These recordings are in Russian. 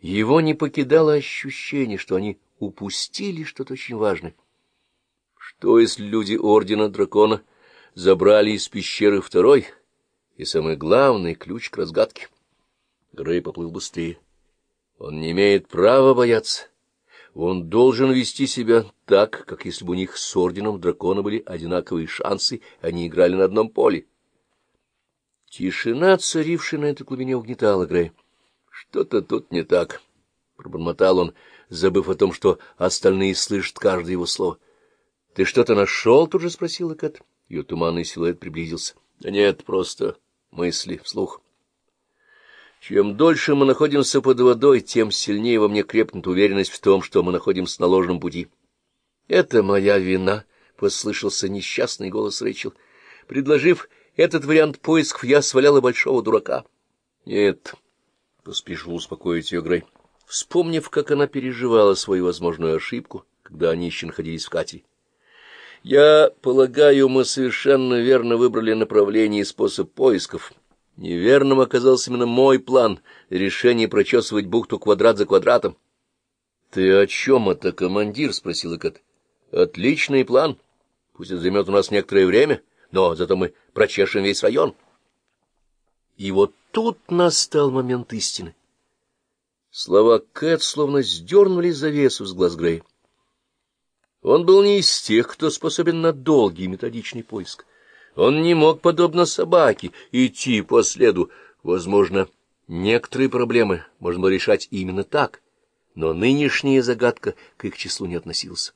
Его не покидало ощущение, что они упустили что-то очень важное. Что, если люди Ордена Дракона забрали из пещеры второй и, самый главный, ключ к разгадке? Грей поплыл быстрее. Он не имеет права бояться. Он должен вести себя так, как если бы у них с Орденом Дракона были одинаковые шансы, они играли на одном поле. Тишина, царившая на этой глубине, угнетала Грей. Что-то тут не так, — пробормотал он, забыв о том, что остальные слышат каждое его слово. — Ты что-то нашел? — тут же спросила Кэт. Ее туманный силуэт приблизился. — Да нет, просто мысли вслух. Чем дольше мы находимся под водой, тем сильнее во мне крепнет уверенность в том, что мы находимся на ложном пути. — Это моя вина, — послышался несчастный голос Рэйчел. Предложив этот вариант поисков, я сваляла большого дурака. — Нет, — поспешил успокоить ее Грей, вспомнив, как она переживала свою возможную ошибку, когда они еще находились в катере. Я полагаю, мы совершенно верно выбрали направление и способ поисков. Неверным оказался именно мой план — решение прочесывать бухту квадрат за квадратом. — Ты о чем это, командир? — спросил Кэт. — Отличный план. Пусть это займет у нас некоторое время, но зато мы прочешем весь район. И вот тут настал момент истины. Слова Кэт словно сдернули завесу с глаз Грея. Он был не из тех, кто способен на долгий методичный поиск. Он не мог, подобно собаке, идти по следу. Возможно, некоторые проблемы можно было решать именно так, но нынешняя загадка к их числу не относилась.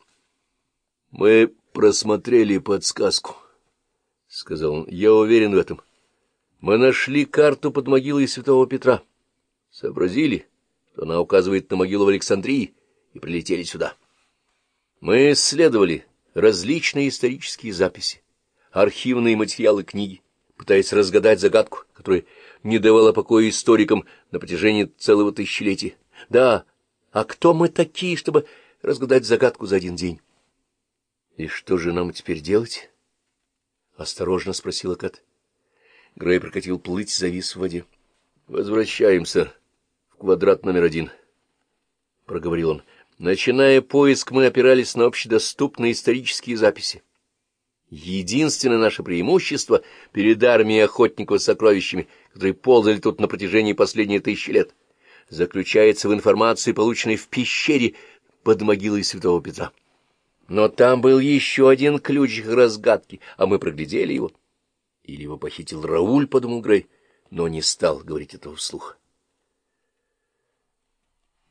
— Мы просмотрели подсказку, — сказал он. — Я уверен в этом. — мы нашли карту под могилой святого Петра. Сообразили, что она указывает на могилу в Александрии, и прилетели сюда. Мы исследовали различные исторические записи, архивные материалы книги, пытаясь разгадать загадку, которая не давала покоя историкам на протяжении целого тысячелетия. Да, а кто мы такие, чтобы разгадать загадку за один день? — И что же нам теперь делать? — осторожно спросила Кат. Грей прокатил плыть, завис в воде. — Возвращаемся в квадрат номер один, — проговорил он. Начиная поиск, мы опирались на общедоступные исторические записи. Единственное наше преимущество перед армией охотников с сокровищами, которые ползали тут на протяжении последних тысячи лет, заключается в информации, полученной в пещере под могилой святого Петра. Но там был еще один ключ к разгадке, а мы проглядели его. Или его похитил Рауль, — подумал Грей, но не стал говорить этого вслух.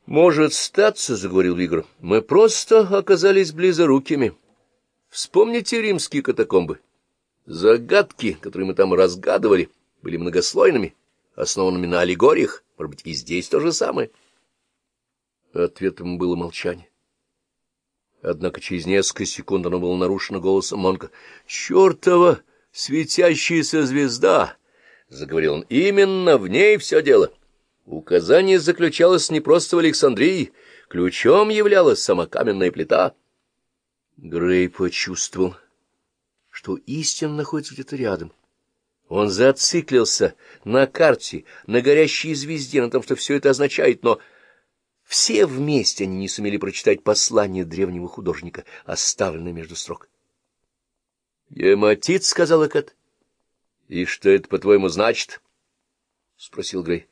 «Может статься, — заговорил Вигр, — мы просто оказались близорукими. Вспомните римские катакомбы. Загадки, которые мы там разгадывали, были многослойными, основанными на аллегориях. Может быть, и здесь то же самое?» Ответом было молчание. Однако через несколько секунд оно было нарушено голосом Монка. «Чертова!» Светящаяся звезда, — заговорил он, — именно в ней все дело. Указание заключалось не просто в Александрии, ключом являлась сама каменная плита. Грей почувствовал, что истина находится где-то рядом. Он зациклился на карте, на горящей звезде, на том, что все это означает, но все вместе они не сумели прочитать послание древнего художника, оставленное между строк. — Гематит, — сказала Кэт. — И что это, по-твоему, значит? — спросил Грей.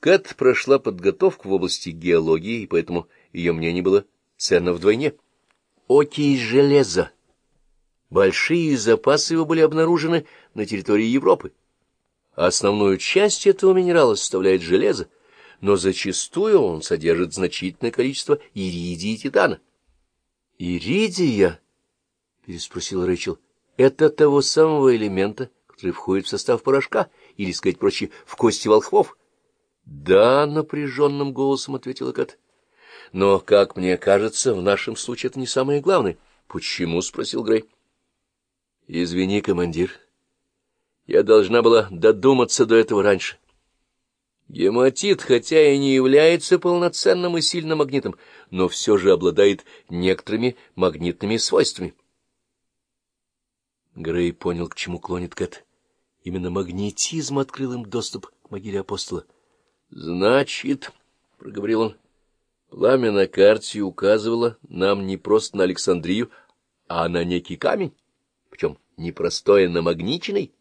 Кэт прошла подготовку в области геологии, и поэтому ее мнение было ценно вдвойне. Окись железа. Большие запасы его были обнаружены на территории Европы. Основную часть этого минерала составляет железо, но зачастую он содержит значительное количество иридия и титана. — Иридия? — переспросил Рэйчел. Это того самого элемента, который входит в состав порошка, или, сказать проще, в кости волхвов? — Да, — напряженным голосом ответила Кат. — Но, как мне кажется, в нашем случае это не самое главное. — Почему? — спросил Грей. — Извини, командир. Я должна была додуматься до этого раньше. Гематит, хотя и не является полноценным и сильным магнитом, но все же обладает некоторыми магнитными свойствами. Грей понял, к чему клонит Кэт. Именно магнетизм открыл им доступ к могиле апостола. — Значит, — проговорил он, Пламя на карте указывало нам не просто на Александрию, а на некий камень, причем не простой, а намагниченный.